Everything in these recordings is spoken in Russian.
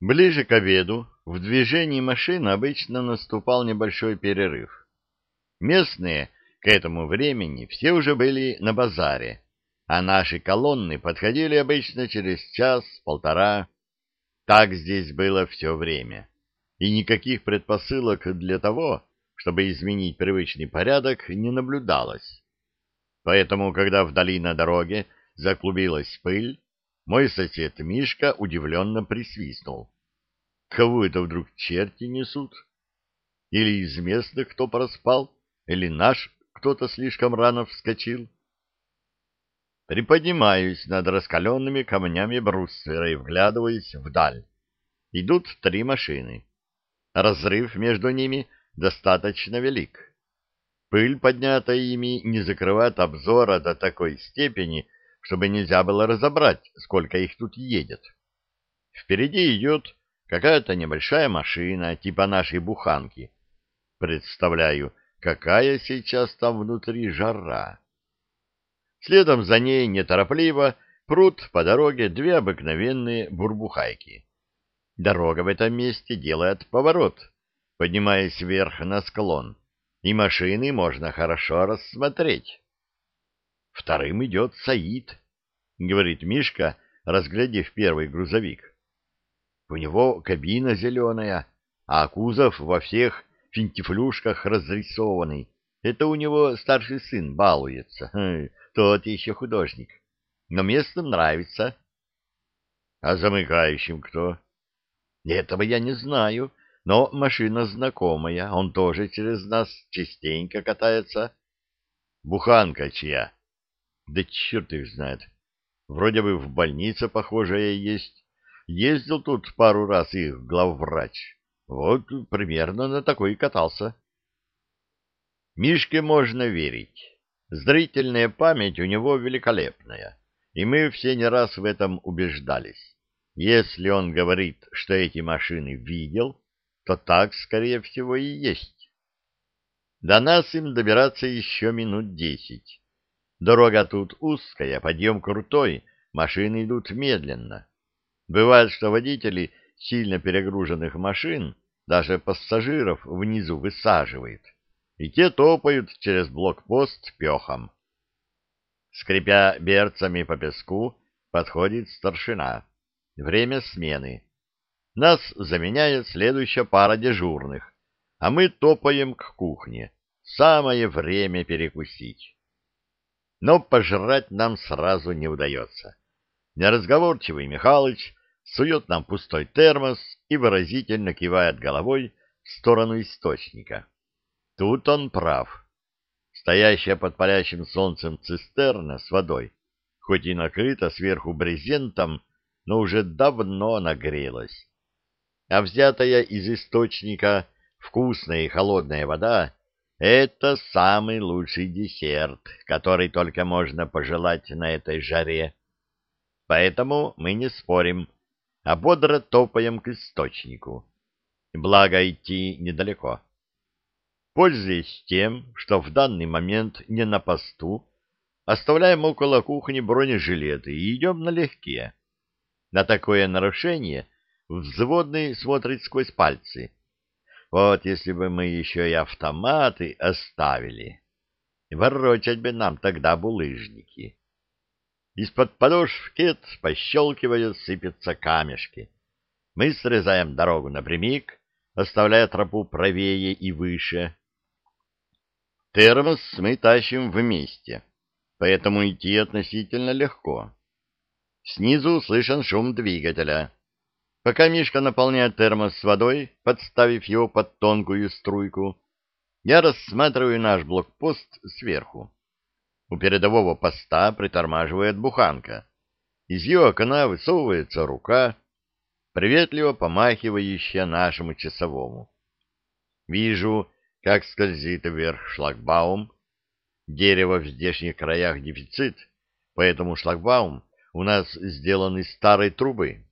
Ближе к обеду в движении машин обычно наступал небольшой перерыв. Местные к этому времени все уже были на базаре, а наши колонны подходили обычно через час-полтора. Так здесь было все время, и никаких предпосылок для того, чтобы изменить привычный порядок, не наблюдалось. Поэтому, когда вдали на дороге заклубилась пыль, мой сосед Мишка удивленно присвистнул. Кого это вдруг черти несут? Или из местных кто проспал, или наш кто-то слишком рано вскочил? Приподнимаюсь над раскаленными камнями бруствера и вглядываюсь вдаль. Идут три машины. Разрыв между ними достаточно велик. Пыль, поднятая ими, не закрывает обзора до такой степени, чтобы нельзя было разобрать, сколько их тут едет. Впереди идет какая-то небольшая машина, типа нашей буханки. Представляю, какая сейчас там внутри жара. Следом за ней неторопливо прут по дороге две обыкновенные бурбухайки. Дорога в этом месте делает поворот, поднимаясь вверх на склон, и машины можно хорошо рассмотреть. Вторым идет Саид, — говорит Мишка, разглядев первый грузовик. У него кабина зеленая, а кузов во всех финтифлюшках разрисованный. Это у него старший сын балуется. Тот еще художник. Но местным нравится. А замыкающим кто? Этого я не знаю, но машина знакомая. Он тоже через нас частенько катается. Буханка чья? Да черт их знает. Вроде бы в больнице похожая есть. Ездил тут пару раз их главврач. Вот примерно на такой катался. Мишке можно верить. Зрительная память у него великолепная, и мы все не раз в этом убеждались. Если он говорит, что эти машины видел, то так, скорее всего, и есть. До нас им добираться еще минут десять. Дорога тут узкая, подъем крутой, машины идут медленно. Бывает, что водители сильно перегруженных машин даже пассажиров внизу высаживают, и те топают через блокпост пехом. Скрипя берцами по песку, подходит старшина. Время смены. Нас заменяет следующая пара дежурных, а мы топаем к кухне. Самое время перекусить но пожрать нам сразу не удается. Неразговорчивый Михалыч сует нам пустой термос и выразительно кивает головой в сторону источника. Тут он прав. Стоящая под палящим солнцем цистерна с водой, хоть и накрыта сверху брезентом, но уже давно нагрелась. А взятая из источника вкусная и холодная вода это самый лучший десерт, который только можно пожелать на этой жаре. Поэтому мы не спорим, а бодро топаем к источнику. Благо идти недалеко. Пользуясь тем, что в данный момент не на посту, оставляем около кухни бронежилеты и идем налегке. На такое нарушение взводный смотрит сквозь пальцы, вот если бы мы еще и автоматы оставили, ворочать бы нам тогда булыжники. Из-под подошв кет, пощелкивая, сыпятся камешки. Мы срезаем дорогу напрямик, оставляя тропу правее и выше. Термос мы тащим вместе, поэтому идти относительно легко. Снизу слышен шум двигателя. Пока Мишка наполняет термос с водой, подставив его под тонкую струйку, я рассматриваю наш блокпост сверху. У передового поста притормаживает буханка. Из ее окна высовывается рука, приветливо помахивающая нашему часовому. Вижу, как скользит вверх шлагбаум. Дерево в здешних краях дефицит, поэтому шлагбаум у нас сделан из старой трубы,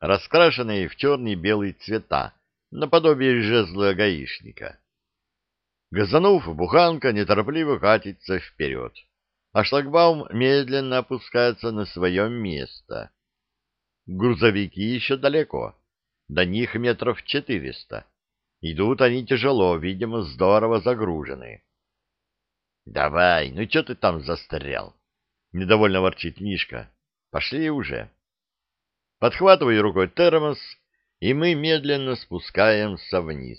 раскрашенные в черный и белый цвета, наподобие жезла гаишника. Газанув, буханка неторопливо катится вперед, а шлагбаум медленно опускается на свое место. Грузовики еще далеко, до них метров четыреста. Идут они тяжело, видимо, здорово загружены. — Давай, ну что ты там застрял? — недовольно ворчит Мишка. — Пошли уже. Подхватываю рукой термос, и мы медленно спускаемся вниз.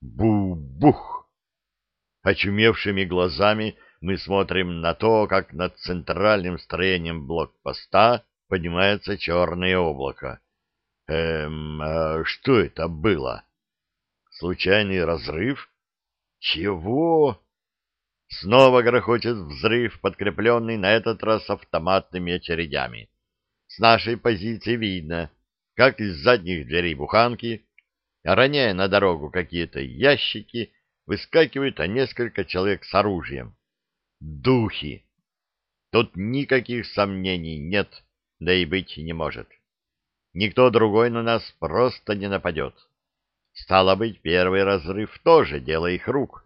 Бу-бух! Очумевшими глазами мы смотрим на то, как над центральным строением блокпоста поднимается черное облако. Эм, а что это было? Случайный разрыв? Чего? Снова грохочет взрыв, подкрепленный на этот раз автоматными очередями. С нашей позиции видно, как из задних дверей буханки, роняя на дорогу какие-то ящики, выскакивают несколько человек с оружием. Духи! Тут никаких сомнений нет, да и быть не может. Никто другой на нас просто не нападет. Стало быть, первый разрыв тоже дело их рук.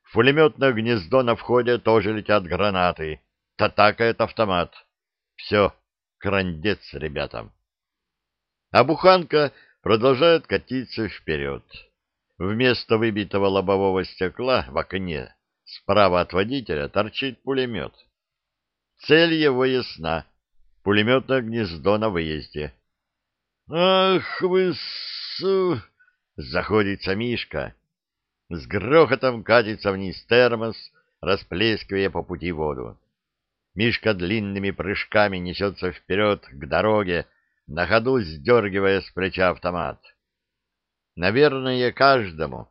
В пулеметное гнездо на входе тоже летят гранаты. Татакает автомат. Все, крандец ребятам. А буханка продолжает катиться вперед. Вместо выбитого лобового стекла в окне справа от водителя торчит пулемет. Цель его ясна. Пулеметное гнездо на выезде. «Ах вы с...» — заходится Мишка. С грохотом катится вниз термос, расплескивая по пути воду. Мишка длинными прыжками несется вперед к дороге, на ходу сдергивая с плеча автомат. Наверное, каждому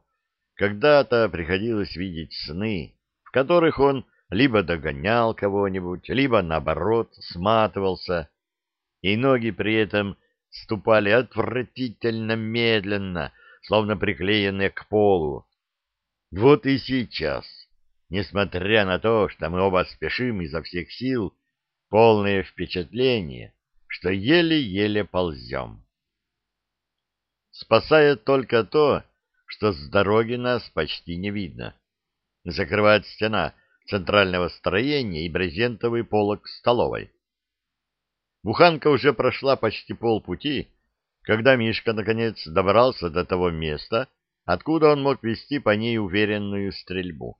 когда-то приходилось видеть сны, в которых он либо догонял кого-нибудь, либо, наоборот, сматывался, и ноги при этом ступали отвратительно медленно, словно приклеенные к полу. Вот и сейчас, несмотря на то, что мы оба спешим изо всех сил, полное впечатление, что еле-еле ползем. Спасает только то, что с дороги нас почти не видно. Закрывает стена центрального строения и брезентовый полог столовой. Буханка уже прошла почти полпути, когда Мишка наконец добрался до того места, откуда он мог вести по ней уверенную стрельбу.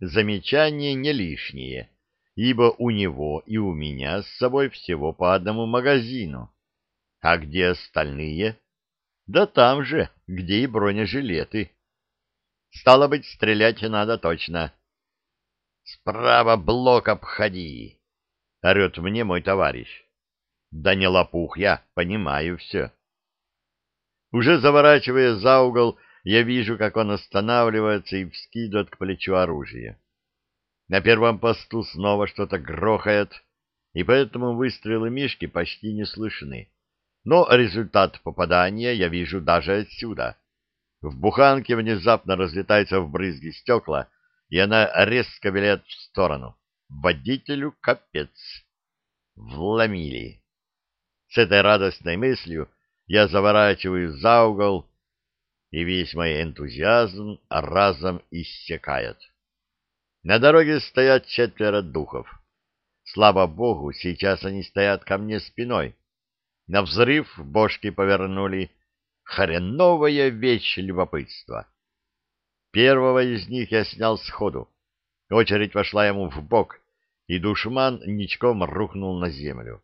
Замечание не лишнее, ибо у него и у меня с собой всего по одному магазину. А где остальные? Да там же, где и бронежилеты. Стало быть, стрелять надо точно. «Справа блок обходи!» — орет мне мой товарищ. Да не лопух я, понимаю все. Уже заворачивая за угол, я вижу, как он останавливается и вскидывает к плечу оружие. На первом посту снова что-то грохает, и поэтому выстрелы Мишки почти не слышны. Но результат попадания я вижу даже отсюда. В буханке внезапно разлетается в брызги стекла, и она резко виляет в сторону. Водителю капец. Вломили. С этой радостной мыслью я заворачиваю за угол, и весь мой энтузиазм разом иссякает. На дороге стоят четверо духов. Слава богу, сейчас они стоят ко мне спиной. На взрыв бошки повернули. Хреновая вещь любопытства. Первого из них я снял сходу. Очередь вошла ему в бок, и душман ничком рухнул на землю.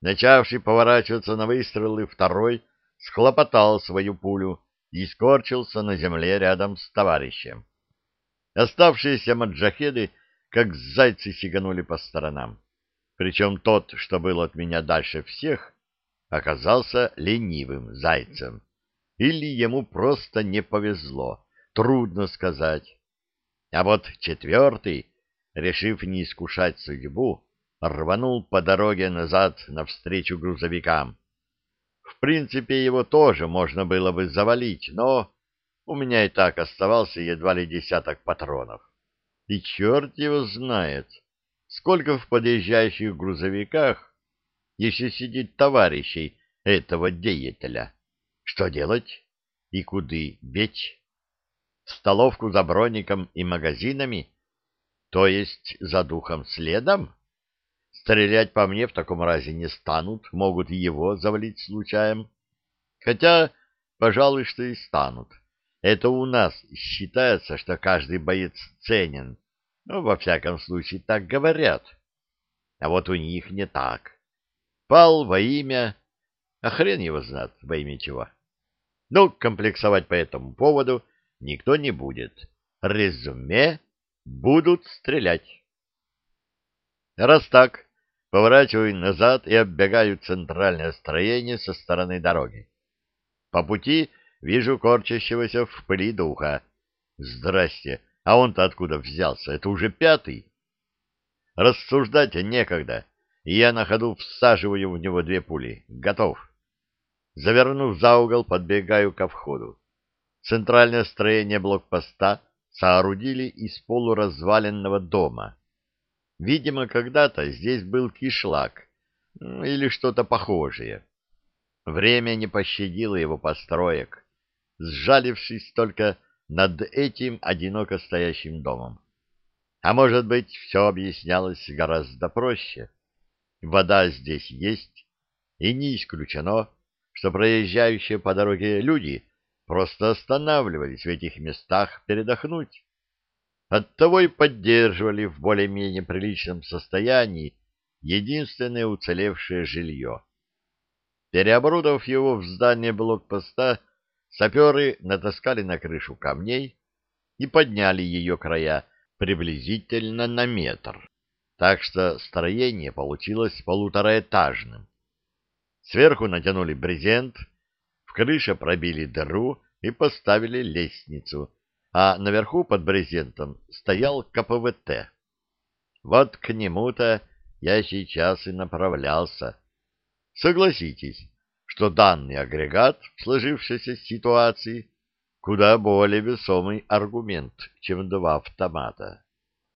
Начавший поворачиваться на выстрелы, второй схлопотал свою пулю и скорчился на земле рядом с товарищем. Оставшиеся маджахеды, как зайцы, сиганули по сторонам. Причем тот, что был от меня дальше всех, оказался ленивым зайцем. Или ему просто не повезло, трудно сказать. А вот четвертый, решив не искушать судьбу, рванул по дороге назад навстречу грузовикам. В принципе, его тоже можно было бы завалить, но у меня и так оставался едва ли десяток патронов. И черт его знает, сколько в подъезжающих грузовиках еще сидит товарищей этого деятеля. Что делать? И куды бечь? Столовку за броником и магазинами? То есть за духом следом? Стрелять по мне в таком разе не станут, могут его завалить случаем. Хотя, пожалуй, что и станут. Это у нас считается, что каждый боец ценен. Ну, во всяком случае, так говорят. А вот у них не так. Пал во имя... А хрен его знает, во имя чего. Ну, комплексовать по этому поводу никто не будет. Резюме — будут стрелять. Раз так, поворачиваю назад и оббегаю центральное строение со стороны дороги. По пути вижу корчащегося в пыли духа. Здрасте, а он-то откуда взялся? Это уже пятый. Рассуждать некогда, и я на ходу всаживаю в него две пули. Готов. Завернув за угол, подбегаю ко входу. Центральное строение блокпоста соорудили из полуразваленного дома. Видимо, когда-то здесь был кишлак или что-то похожее. Время не пощадило его построек, сжалившись только над этим одиноко стоящим домом. А может быть, все объяснялось гораздо проще. Вода здесь есть, и не исключено, что проезжающие по дороге люди просто останавливались в этих местах передохнуть. Оттого и поддерживали в более-менее приличном состоянии единственное уцелевшее жилье. Переоборудовав его в здание блокпоста, саперы натаскали на крышу камней и подняли ее края приблизительно на метр, так что строение получилось полутораэтажным. Сверху натянули брезент, в крыше пробили дыру и поставили лестницу, а наверху под брезентом стоял КПВТ. Вот к нему-то я сейчас и направлялся. Согласитесь, что данный агрегат в сложившейся ситуации куда более весомый аргумент, чем два автомата.